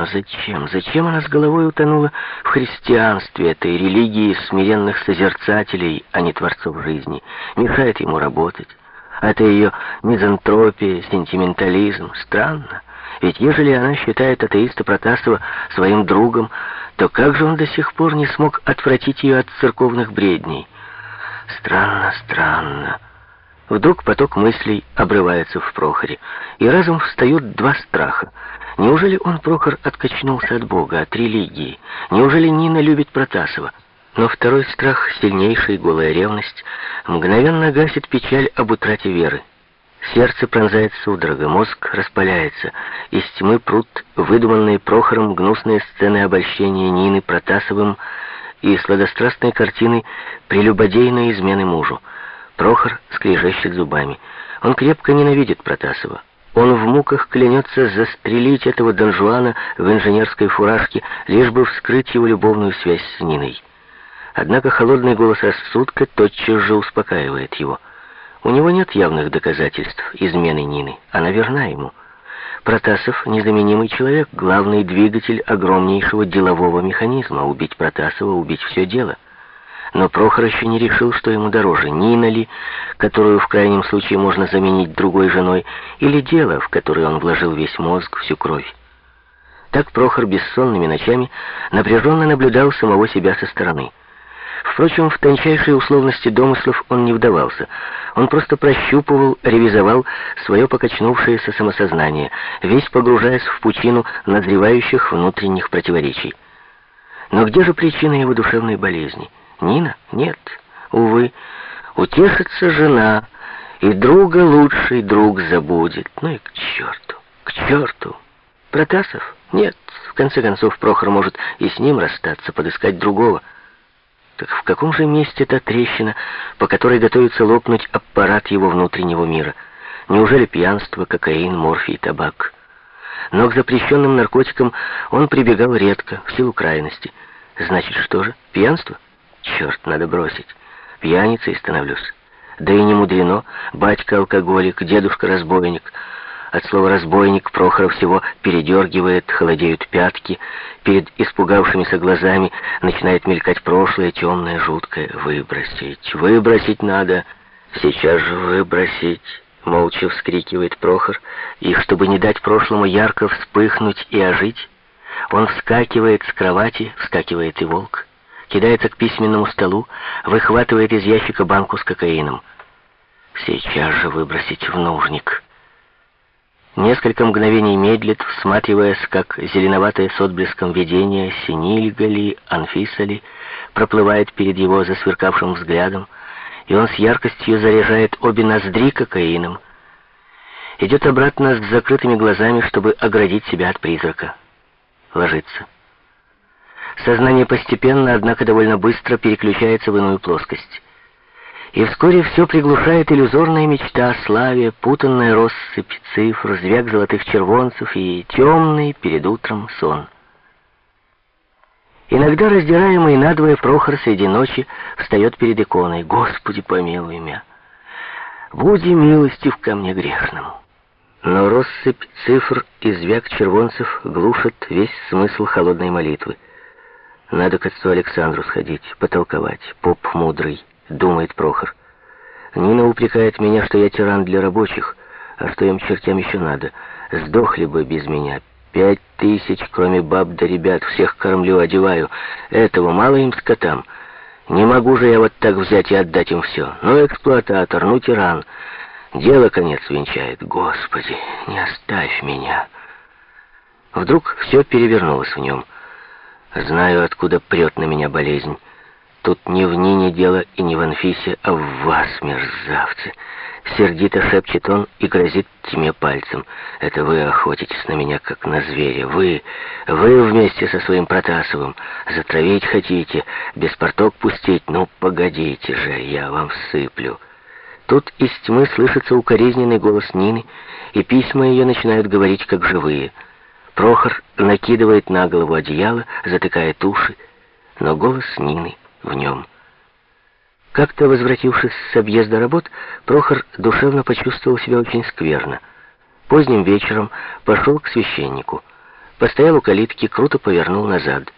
Но зачем? Зачем она с головой утонула в христианстве, этой религии смиренных созерцателей, а не творцов жизни? Мешает ему работать. Это ее мизантропия, сентиментализм. Странно. Ведь ежели она считает атеиста Протасова своим другом, то как же он до сих пор не смог отвратить ее от церковных бредней? Странно, странно. Вдруг поток мыслей обрывается в Прохоре, и разом встают два страха. Неужели он, Прохор, откачнулся от Бога, от религии? Неужели Нина любит Протасова? Но второй страх, сильнейший, голая ревность, мгновенно гасит печаль об утрате веры. Сердце пронзает судорога, мозг распаляется. Из тьмы прут выдуманные Прохором гнусные сцены обольщения Нины Протасовым и сладострастной картины прелюбодейной измены мужу. Прохор скрежещет зубами. Он крепко ненавидит Протасова. Он в муках клянется застрелить этого донжуана в инженерской фуражке, лишь бы вскрыть его любовную связь с Ниной. Однако холодный голос рассудка тотчас же успокаивает его. У него нет явных доказательств измены Нины. Она верна ему. Протасов — незаменимый человек, главный двигатель огромнейшего делового механизма. Убить Протасова — убить все дело. Но Прохор еще не решил, что ему дороже, Нина ли, которую в крайнем случае можно заменить другой женой, или дело, в которое он вложил весь мозг, всю кровь. Так Прохор бессонными ночами напряженно наблюдал самого себя со стороны. Впрочем, в тончайшие условности домыслов он не вдавался. Он просто прощупывал, ревизовал свое покачнувшееся самосознание, весь погружаясь в пучину назревающих внутренних противоречий. Но где же причина его душевной болезни? Нина? Нет. Увы, утешится жена, и друга лучший друг забудет. Ну и к черту, к черту. Протасов? Нет. В конце концов, Прохор может и с ним расстаться, подыскать другого. Так в каком же месте та трещина, по которой готовится лопнуть аппарат его внутреннего мира? Неужели пьянство, кокаин, морфий, табак? Но к запрещенным наркотикам он прибегал редко, в силу крайности. Значит, что же? Пьянство? Черт, надо бросить. Пьяницей становлюсь. Да и не мудрено. Батька алкоголик, дедушка разбойник — от слова «разбойник» Прохоров всего передергивает, холодеют пятки. Перед испугавшимися глазами начинает мелькать прошлое, темное, жуткое. «Выбросить! Выбросить надо! Сейчас же выбросить!» Молча вскрикивает Прохор, и, чтобы не дать прошлому ярко вспыхнуть и ожить, он вскакивает с кровати, вскакивает и волк, кидается к письменному столу, выхватывает из ящика банку с кокаином. «Сейчас же выбросить в нужник!» Несколько мгновений медлит, всматриваясь, как зеленоватое с отблеском видение Синильга ли, Анфиса ли, проплывает перед его засверкавшим взглядом, и он с яркостью заряжает обе ноздри кокаином. Идет обратно с закрытыми глазами, чтобы оградить себя от призрака. Ложится. Сознание постепенно, однако довольно быстро переключается в иную плоскость. И вскоре все приглушает иллюзорная мечта о славе, путанная россыпь цифр, звяк золотых червонцев и темный перед утром сон. Иногда раздираемый надвое Прохор среди ночи встает перед иконой. «Господи, помилуй меня! Буди милостив ко мне грешному!» Но россыпь цифр и звяк червонцев глушат весь смысл холодной молитвы. Надо к отцу Александру сходить, потолковать, поп мудрый думает Прохор. Нина упрекает меня, что я тиран для рабочих, а что им чертям еще надо. Сдохли бы без меня. Пять тысяч, кроме баб да ребят, всех кормлю, одеваю. Этого мало им скотам. Не могу же я вот так взять и отдать им все. Ну, эксплуататор, ну, тиран. Дело конец венчает. Господи, не оставь меня. Вдруг все перевернулось в нем. Знаю, откуда прет на меня болезнь. Тут не в Нине дело и не в Анфисе, а в вас, мерзавцы. Сердито шепчет он и грозит тьме пальцем. Это вы охотитесь на меня, как на зверя. Вы, вы вместе со своим Протасовым. Затравить хотите, без порток пустить? Ну, погодите же, я вам всыплю. Тут из тьмы слышится укоризненный голос Нины, и письма ее начинают говорить, как живые. Прохор накидывает на голову одеяло, затыкает уши, но голос Нины в нем. Как-то, возвратившись с объезда работ, Прохор душевно почувствовал себя очень скверно. Поздним вечером пошел к священнику. постоял у калитки, круто повернул назад.